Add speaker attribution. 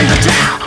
Speaker 1: in the town.